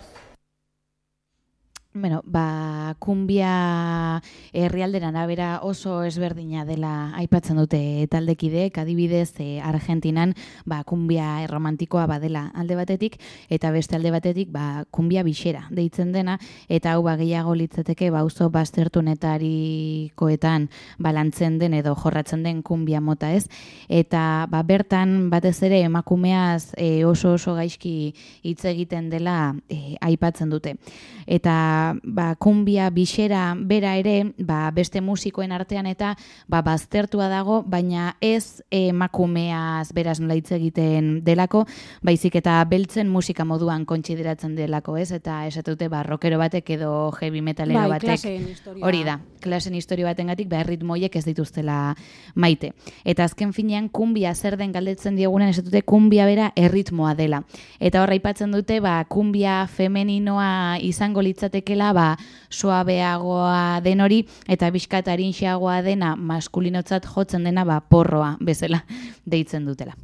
Bueno, ba, kumbia herrialdera arabera oso ezberdina dela aipatzen dute taldekideek, adibidez e, Argentinan ba, kumbia romantikoa badela alde batetik, eta beste alde batetik ba, kumbia bixera deitzen dena, eta hau ba, gehiago litzateke ba, auzo baztertunetarikoetan balantzen den edo jorratzen den kumbia mota ez, eta ba, bertan batez ere emakumeaz e, oso oso gaizki hitz egiten dela e, aipatzen dute. Eta ba, kumbia bixera bera ere ba, beste musikoen artean eta ba, baztertua dago, baina ez emakumeaz beraz nola hitz egiten delako, baizik eta beltzen musika moduan kontsideratzen delako, ez? Eta esatute ba, rockero batek edo heavy metalero Bai, batek historia. hori da, klasen historio batengatik ba, erritmoiek ez dituztela maite. Eta azken finean kumbia zer den galdetzen diogunen esatute kumbia bera erritmoa dela. Eta horra aipatzen dute ba, kumbia femeninoa izango litzatekela ba, suabeagoa den hori eta dena maskulinotzat jotzen dena ba, porroa bezala deitzen dutela.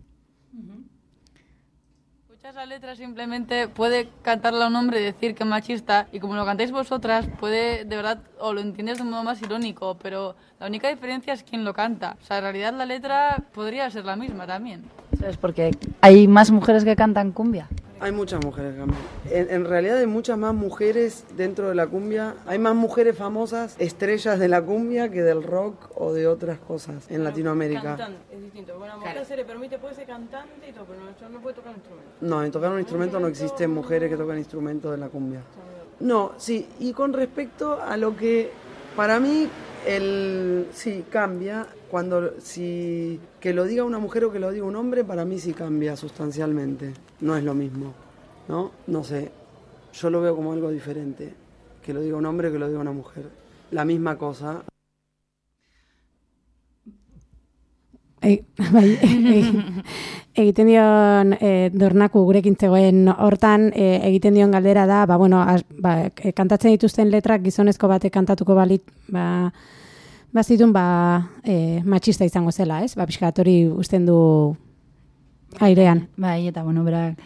Letra simplemente puede cantarla un hombre y decir que es machista y como lo cantáis vosotras puede de verdad o lo entiendes de un modo más irónico, pero la única diferencia es quién lo canta. O sea, en realidad la letra podría ser la misma también. ¿Sabes? Porque hay más mujeres que cantan cumbia. Hay muchas mujeres cantan. En, en realidad hay muchas más mujeres dentro de la cumbia. Hay más mujeres famosas, estrellas de la cumbia, que del rock o de otras cosas en Latinoamérica. Cantante, es distinto. Bueno, a mujer se le permite, puede ser cantante y todo, pero no, no puede tocar un instrumento. No, en tocar un instrumento no existen mujeres que tocan instrumentos de la cumbia. No, sí, y con respecto a lo que para mí el sí cambia cuando si que lo diga una mujer o que lo diga un hombre para mí sí cambia sustancialmente. No es lo mismo, ¿no? No sé. Yo lo veo como algo diferente. Que lo diga un hombre o que lo diga una mujer. La misma cosa. Ei, bai, ei, egiten dion e, dornaku gurekin zegoen hortan e, egiten dion galdera da, ba, bueno, az, ba, e, kantatzen dituzten letrak gizonezko batek kantatuko balit, ba, bazitun, ba, e, matxista izango zela, ez? Ba, pixkat hori usten du airean. Bai, eta bueno, berak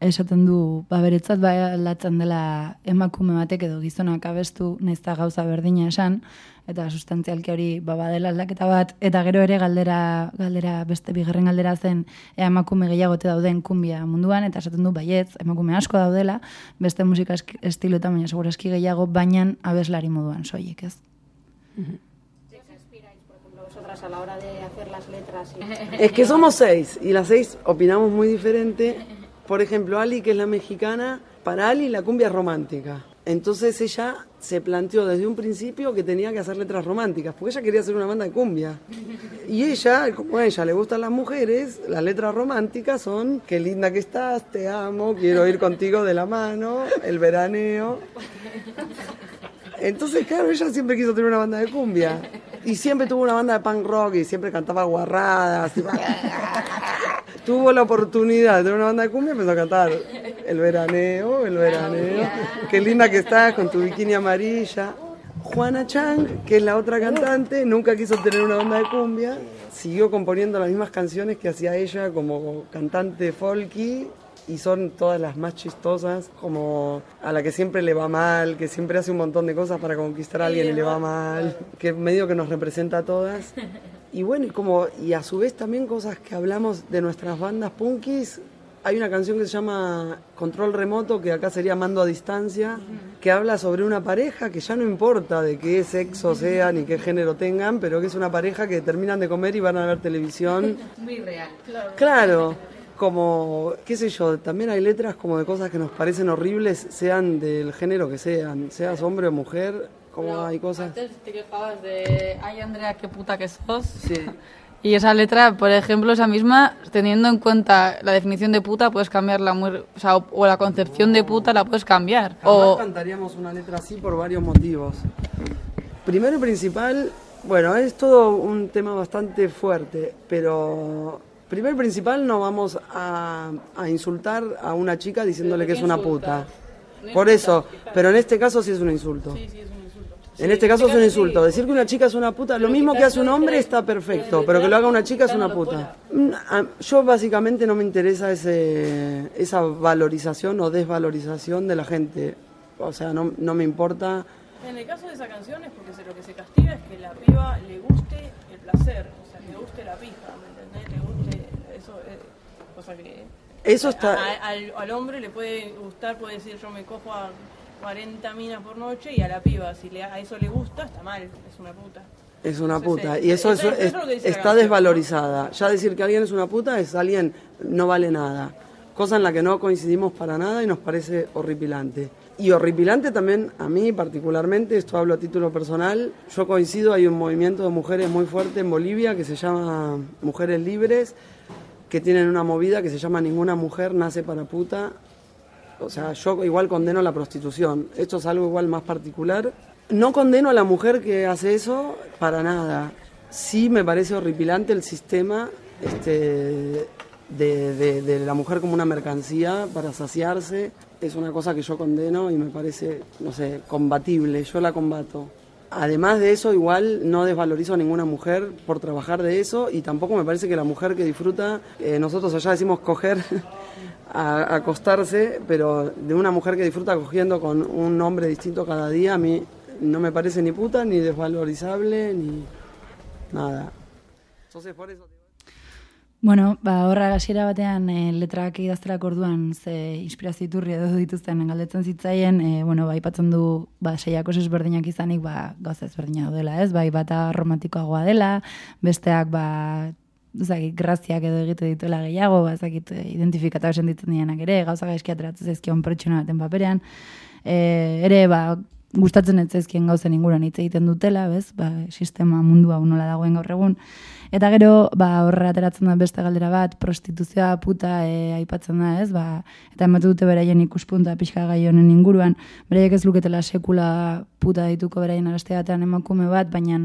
esaten du, ba, beretzat bai aldatzen dela emakume batek edo gizonak abestu, nahiz eta gauza berdina esan, eta sustantzialki hori ba, badela aldaketa bat, eta gero ere galdera, galdera beste bigarren galdera zen ea emakume gehiagote dauden kumbia munduan, eta esaten du baietz, emakume asko daudela, beste musika eski- estiloetan baina segurazki gehiago, baina abeslari moduan soilik, ez? vosotras a la hora de hacer las letras. Es que somos seis y las seis opinamos muy diferente. Por ejemplo, Ali, que es la mexicana, para Ali la cumbia es romántica. Entonces ella se planteó desde un principio que tenía que hacer letras románticas, porque ella quería hacer una banda de cumbia. Y ella, como a ella le gustan las mujeres, las letras románticas son qué linda que estás, te amo, quiero ir contigo de la mano, el veraneo. Entonces, claro, ella siempre quiso tener una banda de cumbia. Y siempre tuvo una banda de punk rock y siempre cantaba guarradas. y- tuvo la oportunidad de tener una banda de cumbia y empezó a cantar el veraneo, el veraneo. Qué linda que estás con tu bikini amarilla. Juana Chang, que es la otra cantante, nunca quiso tener una banda de cumbia. Siguió componiendo las mismas canciones que hacía ella como cantante folky y son todas las más chistosas, como a la que siempre le va mal, que siempre hace un montón de cosas para conquistar a alguien y le va mal, que medio que nos representa a todas. Y bueno, y como y a su vez también cosas que hablamos de nuestras bandas punkis. Hay una canción que se llama Control Remoto, que acá sería Mando a Distancia, que habla sobre una pareja que ya no importa de qué sexo sean ni qué género tengan, pero que es una pareja que terminan de comer y van a ver televisión Muy real. Claro, como, qué sé yo, también hay letras como de cosas que nos parecen horribles, sean del género que sean, seas hombre o mujer, como hay cosas. Antes te quejabas de, ay Andrea, qué puta que sos. Y esa letra, por ejemplo, esa misma, teniendo en cuenta la definición de puta, puedes cambiarla muy, o sea, o, o la concepción de puta la puedes cambiar. Jamás O cantaríamos una letra así por varios motivos. Primero y principal, bueno, es todo un tema bastante fuerte, pero primero y principal no vamos a, a insultar a una chica diciéndole que es una puta. Por eso, pero en este caso sí es un insulto. En este caso es un insulto. Decir que una chica es una puta, lo mismo que hace un hombre está perfecto, pero que lo haga una chica es una puta. Mm, a- Yo básicamente no me interesa ese, esa valorización o desvalorización de la gente. O sea, no, no me importa. En el caso de esa canción es porque lo que se castiga es que la piba le guste el placer, o sea, le guste la pija, ¿me entendés? Le guste eso, eh, cosa que Eso está- a- al, al hombre le puede gustar, puede decir yo me cojo a 40 minas por noche y a la piba, si le, a eso le gusta, está mal, es una puta. Es una Entonces, puta. Y eso, eso- es- es está canción, desvalorizada. Ya decir que alguien es una puta es alguien no vale nada. Cosa en la que no coincidimos para nada y nos parece horripilante. Y horripilante también a mí particularmente, esto hablo a título personal, yo coincido, hay un movimiento de mujeres muy fuerte en Bolivia que se llama Mujeres Libres, que tienen una movida que se llama Ninguna mujer nace para puta. O sea, yo igual condeno la prostitución. Esto es algo igual más particular. No condeno a la mujer que hace eso para nada. Sí me parece horripilante el sistema este, de, de- de la mujer como una mercancía para saciarse. Es una cosa que yo condeno y me parece, no sé, combatible. Yo la combato. Además de eso, igual no desvalorizo a ninguna mujer por trabajar de eso y tampoco me parece que la mujer que disfruta, eh, nosotros allá decimos coger, a, acostarse, pero de una mujer que disfruta cogiendo con un hombre distinto cada día, a mí no me parece ni puta, ni desvalorizable, ni nada. Entonces, por eso... Bueno, ba, horra hasiera batean e, letrak idaztelako orduan ze inspirazio iturri edo dituzten galdetzen zitzaien, e, bueno, ba, aipatzen du ba, seiako ezberdinak izanik ba, gauza ezberdina dela, ez? Bai, bata romantikoagoa dela, besteak ba, ezagik, graziak edo egite dituela gehiago, ba, ezagik, identifikata sentitzen dianak ere, gauza gaizki ateratzen zaizkion pertsona baten paperean, e, ere, ba, gustatzen ez zaizkien gauzen inguruan hitz egiten dutela, bez? Ba, sistema mundua nola dagoen gaur egun. Eta gero, ba, horre ateratzen da beste galdera bat, prostituzioa puta e, aipatzen da, ez? Ba, eta ematu dute beraien ikuspunta pixka gai honen inguruan, beraiek ez luketela sekula puta dituko beraien abeste batean emakume bat, baina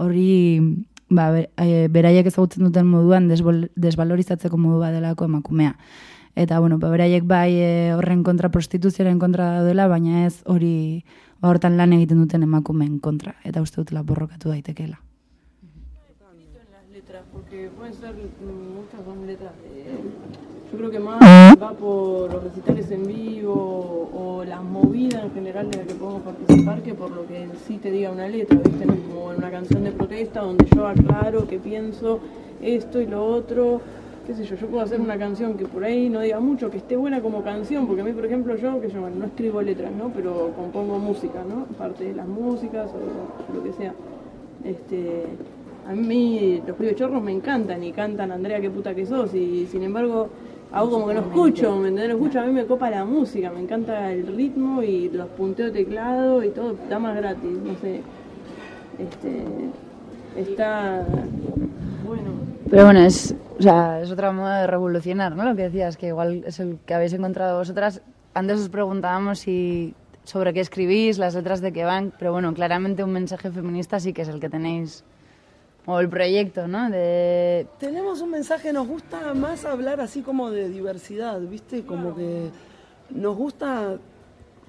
hori ba, e, beraiek ezagutzen duten moduan desbol, desvalorizatzeko modu bat delako emakumea. Eta, bueno, ba, beraiek bai e, horren kontra prostituzioaren kontra daudela, baina ez hori ba, hortan lan egiten duten emakumeen kontra. Eta uste dutela borrokatu daitekeela. Porque pueden ser, muchas son letras de... Yo creo que más va por los recitales en vivo o las movidas en general de las que podemos participar que por lo que en sí te diga una letra, ¿viste? No es como en una canción de protesta donde yo aclaro que pienso esto y lo otro, qué sé yo, yo puedo hacer una canción que por ahí no diga mucho, que esté buena como canción, porque a mí, por ejemplo, yo, que yo bueno, no escribo letras, ¿no? Pero compongo música, ¿no? Parte de las músicas o lo que sea. Este, a mí los pibes chorros me encantan y cantan Andrea qué puta que sos y sin embargo hago como que no escucho, ¿me entendés? No escucho, a mí me copa la música, me encanta el ritmo y los punteos de teclado y todo, da más gratis, no sé. Este, está bueno. Pero bueno, es, o sea, es otra moda de revolucionar, ¿no? Lo que decías, que igual es el que habéis encontrado vosotras. Antes os preguntábamos si sobre qué escribís, las letras de qué van, pero bueno, claramente un mensaje feminista sí que es el que tenéis, o el proyecto, ¿no? De... Tenemos un mensaje, nos gusta más hablar así como de diversidad, ¿viste? Como que nos gusta,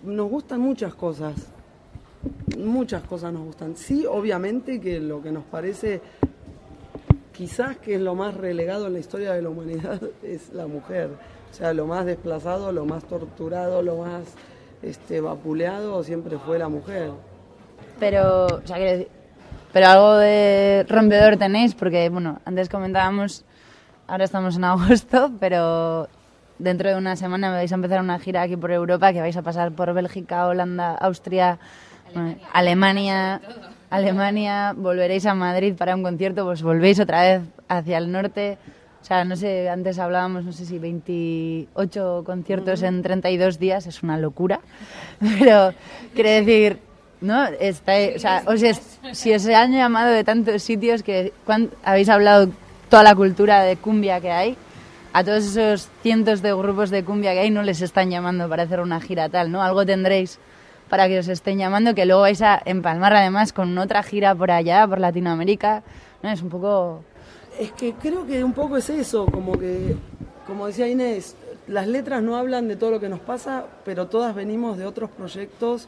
nos gustan muchas cosas. Muchas cosas nos gustan. Sí, obviamente que lo que nos parece quizás que es lo más relegado en la historia de la humanidad es la mujer. O sea, lo más desplazado, lo más torturado, lo más este, vapuleado siempre fue la mujer. Pero, sea, quiero decir, pero algo de rompedor tenéis, porque, bueno, antes comentábamos, ahora estamos en agosto, pero dentro de una semana vais a empezar una gira aquí por Europa, que vais a pasar por Bélgica, Holanda, Austria, Alemania, Alemania, volveréis a Madrid para un concierto, pues volvéis otra vez hacia el norte. O sea, no sé, antes hablábamos, no sé si 28 conciertos en 32 días, es una locura. Pero, quiero decir, ¿no? Está, o sea, si os han llamado de tantos sitios que habéis hablado toda la cultura de cumbia que hay, a todos esos cientos de grupos de cumbia que hay no les están llamando para hacer una gira tal, ¿no? Algo tendréis para que os estén llamando, que luego vais a empalmar además con otra gira por allá, por Latinoamérica, ¿no? Es un poco... Es que creo que un poco es eso, como que, como decía Inés, las letras no hablan de todo lo que nos pasa, pero todas venimos de otros proyectos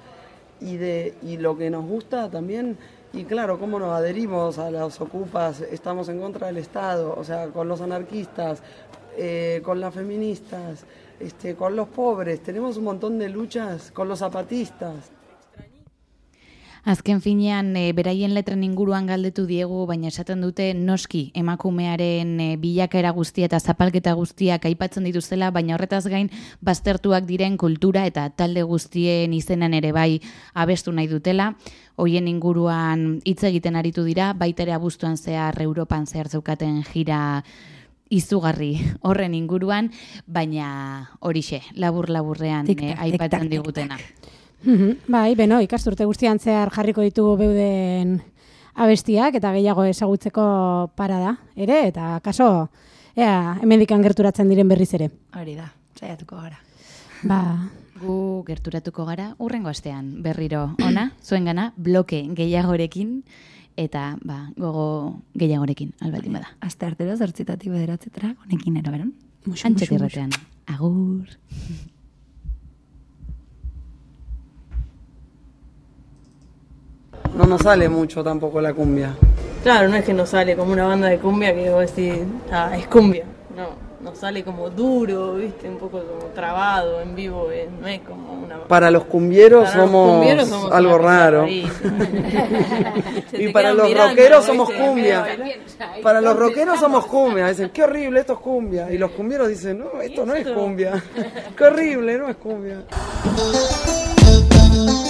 y, de, y lo que nos gusta también, y claro, cómo nos adherimos a los ocupas, estamos en contra del Estado, o sea, con los anarquistas, eh, con las feministas, este, con los pobres, tenemos un montón de luchas con los zapatistas. Azken finean, e, beraien letren inguruan galdetu diegu, baina esaten dute noski emakumearen e, bilakaera guztia eta zapalketa guztiak aipatzen dituztela, baina horretaz gain baztertuak diren kultura eta talde guztien izenan ere bai abestu nahi dutela. Hoien inguruan hitz egiten aritu dira, baita ere abuztuan zehar Europan zehar zeukaten jira izugarri horren inguruan, baina horixe, labur-laburrean e, Tic-tac, aipatzen tic-tac, digutena. Mhm, Bai, beno, ikasturte guztian zehar jarriko ditugu beuden abestiak eta gehiago ezagutzeko parada ere, eta kaso, ea, hemendikan gerturatzen diren berriz ere. Hori da, saiatuko gara. Ba, Gu gerturatuko gara urrengo astean berriro ona, zuengana bloke gehiagorekin eta ba, gogo gehiagorekin albaldin bada. Aste artero zortzitatik bederatzetara, honekin eraberon. Antxetirretean. Agur. No nos sale mucho tampoco la cumbia. Claro, no es que nos sale como una banda de cumbia que vos decís, ah, es cumbia. No, nos sale como duro, viste, un poco como trabado en vivo, eh, no es como una... Para los cumbieros, Para los somos, cumbieros somos algo raro. Y para los mirando, rockeros somos cumbia. Para los rockeros somos cumbia. Dicen, qué horrible, esto es cumbia. Y los cumbieros dicen, no, esto no es cumbia. Qué horrible, no es cumbia.